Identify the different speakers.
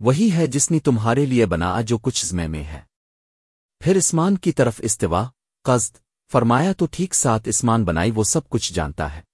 Speaker 1: وہی ہے جس نے تمہارے لیے بنا جو کچھ زمے میں ہے۔ پھر اسمان کی طرف استوا، قصد، فرمایا تو ٹھیک ساتھ اسمان بنائی وہ سب کچھ جانتا ہے۔